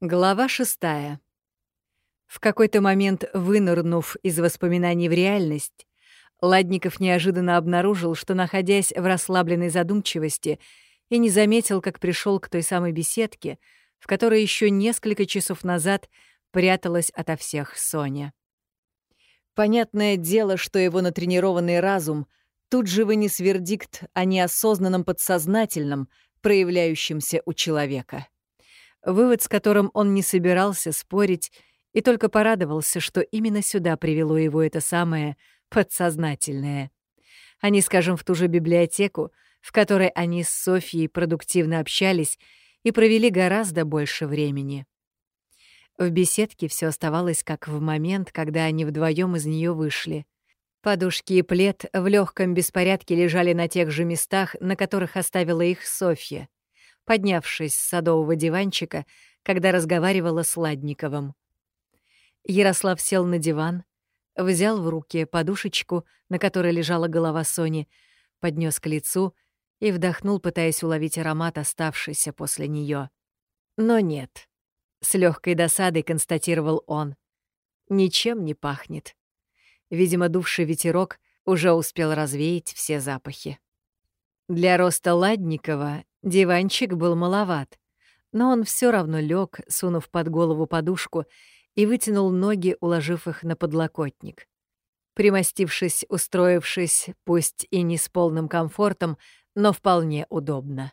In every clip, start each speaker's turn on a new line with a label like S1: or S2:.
S1: Глава шестая. В какой-то момент, вынырнув из воспоминаний в реальность, Ладников неожиданно обнаружил, что, находясь в расслабленной задумчивости, и не заметил, как пришел к той самой беседке, в которой еще несколько часов назад пряталась ото всех Соня. Понятное дело, что его натренированный разум тут же вынес вердикт о неосознанном подсознательном, проявляющемся у человека. Вывод, с которым он не собирался спорить, и только порадовался, что именно сюда привело его это самое подсознательное. Не, скажем, в ту же библиотеку, в которой они с Софией продуктивно общались и провели гораздо больше времени. В беседке все оставалось как в момент, когда они вдвоем из нее вышли. Подушки и плед в легком беспорядке лежали на тех же местах, на которых оставила их Софья, поднявшись с садового диванчика, когда разговаривала с Ладниковым. Ярослав сел на диван, взял в руки подушечку, на которой лежала голова Сони, поднес к лицу и вдохнул, пытаясь уловить аромат, оставшийся после нее. Но нет. С легкой досадой констатировал он. Ничем не пахнет. Видимо, дувший ветерок уже успел развеять все запахи. Для роста Ладникова диванчик был маловат, но он все равно лег, сунув под голову подушку, и вытянул ноги, уложив их на подлокотник. Примостившись, устроившись, пусть и не с полным комфортом, но вполне удобно.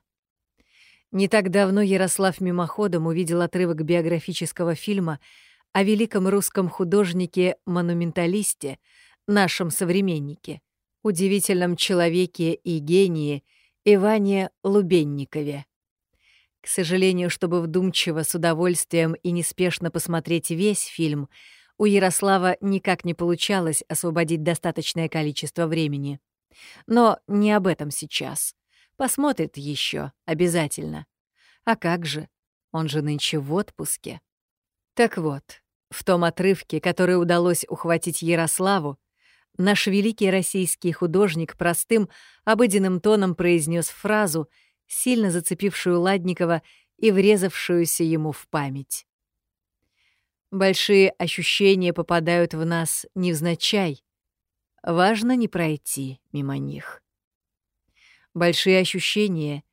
S1: Не так давно Ярослав мимоходом увидел отрывок биографического фильма о великом русском художнике-монументалисте, нашем современнике, удивительном человеке и гении Иване Лубенникове. К сожалению, чтобы вдумчиво, с удовольствием и неспешно посмотреть весь фильм, у Ярослава никак не получалось освободить достаточное количество времени. Но не об этом сейчас. Посмотрит еще, обязательно. А как же? Он же нынче в отпуске. Так вот, в том отрывке, который удалось ухватить Ярославу, наш великий российский художник простым, обыденным тоном произнес фразу, сильно зацепившую Ладникова и врезавшуюся ему в память. Большие ощущения попадают в нас невзначай. Важно не пройти мимо них. Большие ощущения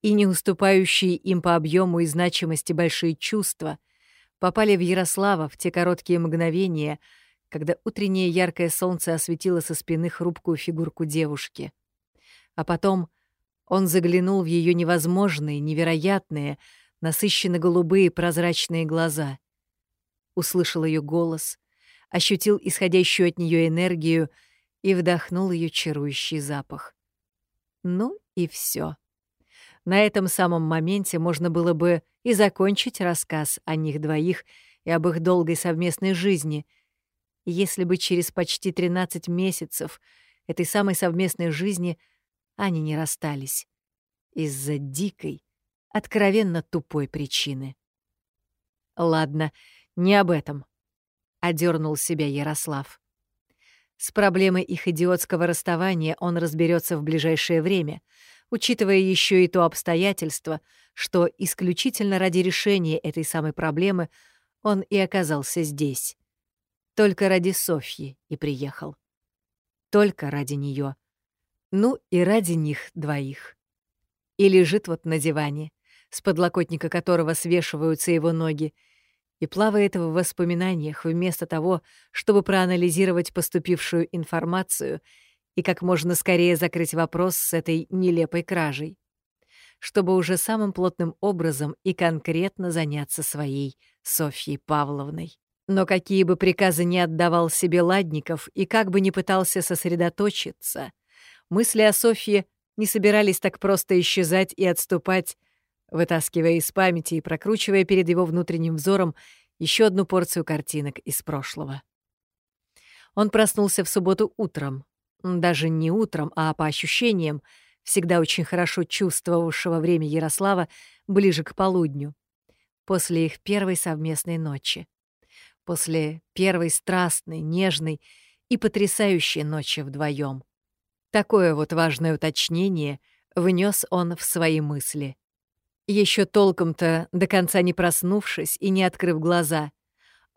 S1: и не уступающие им по объему и значимости большие чувства попали в Ярослава в те короткие мгновения, когда утреннее яркое солнце осветило со спины хрупкую фигурку девушки. А потом он заглянул в ее невозможные, невероятные, насыщенно голубые прозрачные глаза. Услышал ее голос, ощутил исходящую от нее энергию и вдохнул ее чарующий запах. Ну и все. На этом самом моменте можно было бы и закончить рассказ о них двоих и об их долгой совместной жизни, если бы через почти 13 месяцев этой самой совместной жизни они не расстались. Из-за дикой, откровенно тупой причины. «Ладно, не об этом», — одернул себя Ярослав. С проблемой их идиотского расставания он разберется в ближайшее время, учитывая еще и то обстоятельство, что исключительно ради решения этой самой проблемы он и оказался здесь. Только ради Софьи и приехал. Только ради нее. Ну и ради них двоих. И лежит вот на диване, с подлокотника которого свешиваются его ноги, и плавает в воспоминаниях вместо того, чтобы проанализировать поступившую информацию и как можно скорее закрыть вопрос с этой нелепой кражей, чтобы уже самым плотным образом и конкретно заняться своей Софьей Павловной. Но какие бы приказы ни отдавал себе Ладников и как бы ни пытался сосредоточиться, мысли о Софье не собирались так просто исчезать и отступать, вытаскивая из памяти и прокручивая перед его внутренним взором еще одну порцию картинок из прошлого. Он проснулся в субботу утром. Даже не утром, а по ощущениям, всегда очень хорошо чувствовавшего время Ярослава ближе к полудню. После их первой совместной ночи. После первой страстной, нежной и потрясающей ночи вдвоем. Такое вот важное уточнение внес он в свои мысли — Еще толком-то, до конца не проснувшись и не открыв глаза,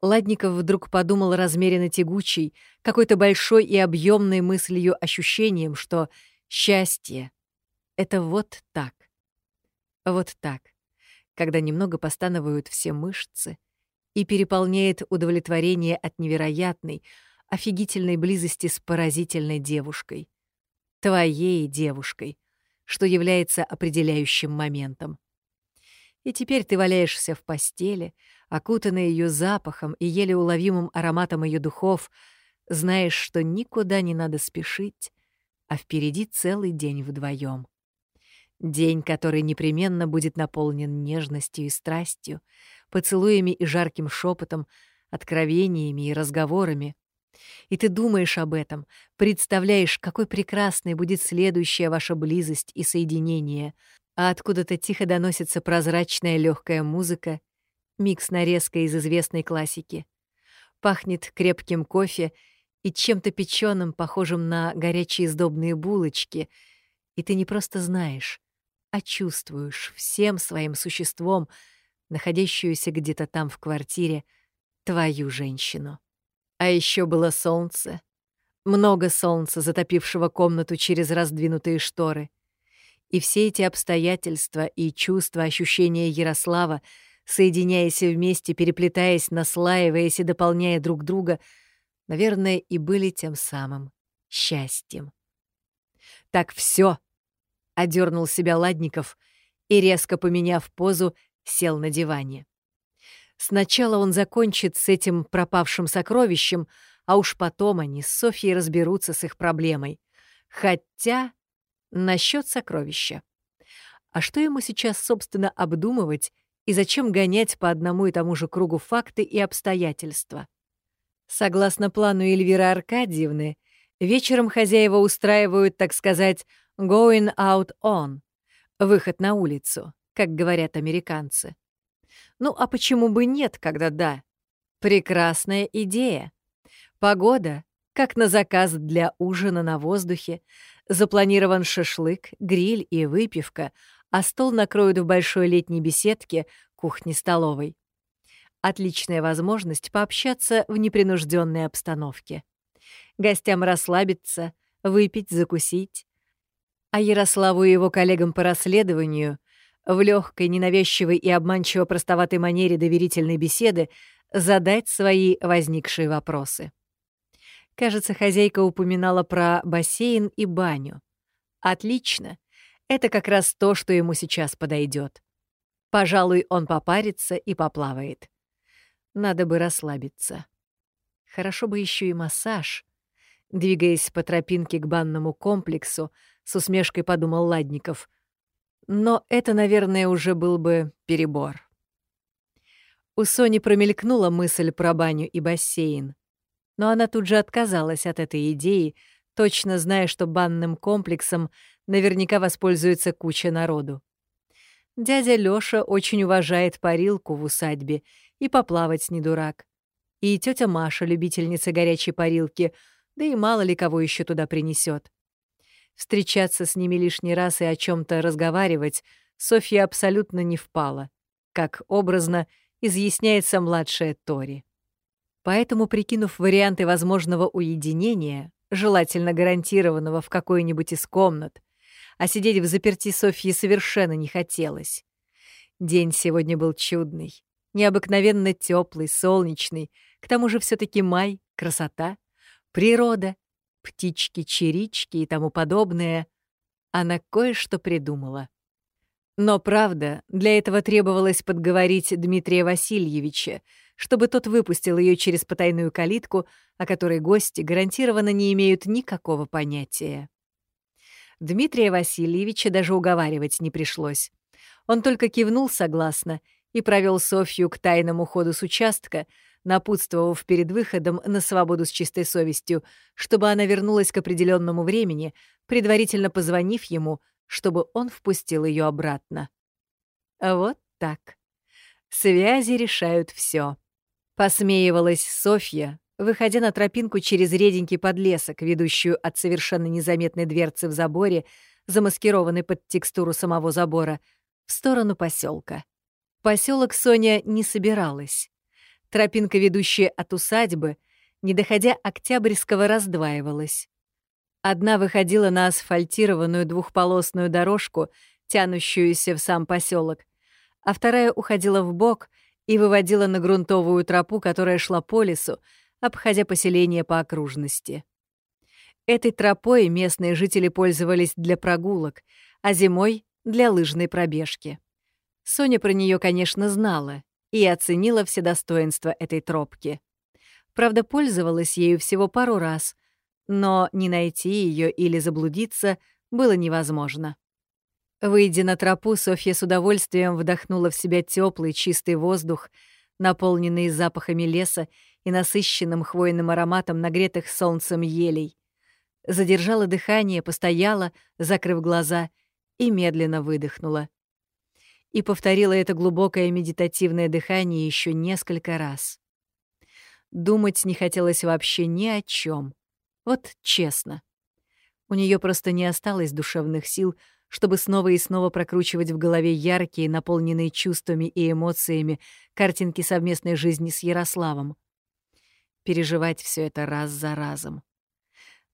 S1: Ладников вдруг подумал размеренно тягучей, какой-то большой и объемной мыслью ощущением, что счастье — это вот так. Вот так, когда немного постановают все мышцы и переполняет удовлетворение от невероятной, офигительной близости с поразительной девушкой. Твоей девушкой, что является определяющим моментом. И теперь ты валяешься в постели, окутанный ее запахом и еле уловимым ароматом ее духов, знаешь, что никуда не надо спешить, а впереди целый день вдвоем. День, который непременно будет наполнен нежностью и страстью, поцелуями и жарким шепотом, откровениями и разговорами. И ты думаешь об этом, представляешь, какой прекрасной будет следующая ваша близость и соединение, а откуда-то тихо доносится прозрачная легкая музыка, микс нарезка из известной классики. Пахнет крепким кофе и чем-то печеным, похожим на горячие сдобные булочки, и ты не просто знаешь, а чувствуешь всем своим существом, находящуюся где-то там в квартире, твою женщину. А еще было солнце. Много солнца, затопившего комнату через раздвинутые шторы. И все эти обстоятельства и чувства, ощущения Ярослава, соединяясь вместе, переплетаясь, наслаиваясь и дополняя друг друга, наверное, и были тем самым счастьем. «Так все, одернул себя Ладников и, резко поменяв позу, сел на диване. Сначала он закончит с этим пропавшим сокровищем, а уж потом они с Софьей разберутся с их проблемой. Хотя Насчет сокровища. А что ему сейчас, собственно, обдумывать и зачем гонять по одному и тому же кругу факты и обстоятельства? Согласно плану Эльвиры Аркадьевны, вечером хозяева устраивают, так сказать, «going out on» — выход на улицу, как говорят американцы. Ну а почему бы нет, когда да? Прекрасная идея. Погода, как на заказ для ужина на воздухе, Запланирован шашлык, гриль и выпивка, а стол накроют в большой летней беседке кухни-столовой. Отличная возможность пообщаться в непринужденной обстановке. Гостям расслабиться, выпить, закусить. А Ярославу и его коллегам по расследованию в легкой, ненавязчивой и обманчиво простоватой манере доверительной беседы задать свои возникшие вопросы. Кажется, хозяйка упоминала про бассейн и баню. Отлично. Это как раз то, что ему сейчас подойдет. Пожалуй, он попарится и поплавает. Надо бы расслабиться. Хорошо бы еще и массаж. Двигаясь по тропинке к банному комплексу, с усмешкой подумал Ладников. Но это, наверное, уже был бы перебор. У Сони промелькнула мысль про баню и бассейн но она тут же отказалась от этой идеи, точно зная, что банным комплексом наверняка воспользуется куча народу. Дядя Лёша очень уважает парилку в усадьбе и поплавать не дурак. И тетя Маша — любительница горячей парилки, да и мало ли кого еще туда принесет. Встречаться с ними лишний раз и о чем то разговаривать Софья абсолютно не впала, как образно изъясняется младшая Тори. Поэтому, прикинув варианты возможного уединения, желательно гарантированного в какой-нибудь из комнат, а сидеть в заперти Софьи совершенно не хотелось. День сегодня был чудный, необыкновенно теплый, солнечный, к тому же все таки май, красота, природа, птички-чирички и тому подобное. Она кое-что придумала. Но правда, для этого требовалось подговорить Дмитрия Васильевича, чтобы тот выпустил ее через потайную калитку, о которой гости гарантированно не имеют никакого понятия. Дмитрия Васильевича даже уговаривать не пришлось. Он только кивнул согласно и провел Софью к тайному ходу с участка, напутствовав перед выходом на свободу с чистой совестью, чтобы она вернулась к определенному времени, предварительно позвонив ему, чтобы он впустил ее обратно. Вот так. Связи решают все. Посмеивалась Софья, выходя на тропинку через реденький подлесок, ведущую от совершенно незаметной дверцы в заборе, замаскированной под текстуру самого забора, в сторону поселка. Поселок Соня не собиралась. Тропинка, ведущая от усадьбы, не доходя Октябрьского, раздваивалась. Одна выходила на асфальтированную двухполосную дорожку, тянущуюся в сам поселок, а вторая уходила в бок и выводила на грунтовую тропу, которая шла по лесу, обходя поселение по окружности. Этой тропой местные жители пользовались для прогулок, а зимой — для лыжной пробежки. Соня про нее, конечно, знала и оценила все достоинства этой тропки. Правда, пользовалась ею всего пару раз, но не найти ее или заблудиться было невозможно. Выйдя на тропу, Софья с удовольствием вдохнула в себя теплый чистый воздух, наполненный запахами леса и насыщенным хвойным ароматом нагретых солнцем елей. Задержала дыхание, постояла, закрыв глаза, и медленно выдохнула. И повторила это глубокое медитативное дыхание еще несколько раз. Думать не хотелось вообще ни о чем. Вот честно. У нее просто не осталось душевных сил, чтобы снова и снова прокручивать в голове яркие, наполненные чувствами и эмоциями картинки совместной жизни с Ярославом. Переживать все это раз за разом.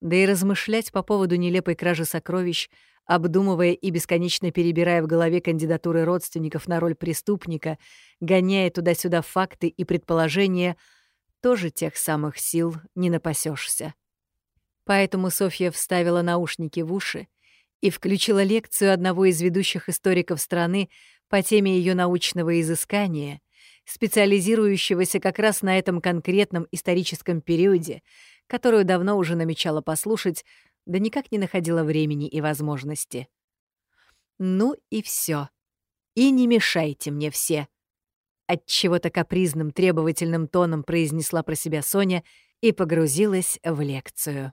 S1: Да и размышлять по поводу нелепой кражи сокровищ, обдумывая и бесконечно перебирая в голове кандидатуры родственников на роль преступника, гоняя туда-сюда факты и предположения, тоже тех самых сил не напасешься. Поэтому Софья вставила наушники в уши и включила лекцию одного из ведущих историков страны по теме ее научного изыскания, специализирующегося как раз на этом конкретном историческом периоде, которую давно уже намечала послушать, да никак не находила времени и возможности. Ну и все. И не мешайте мне все. От чего-то капризным, требовательным тоном произнесла про себя Соня и погрузилась в лекцию.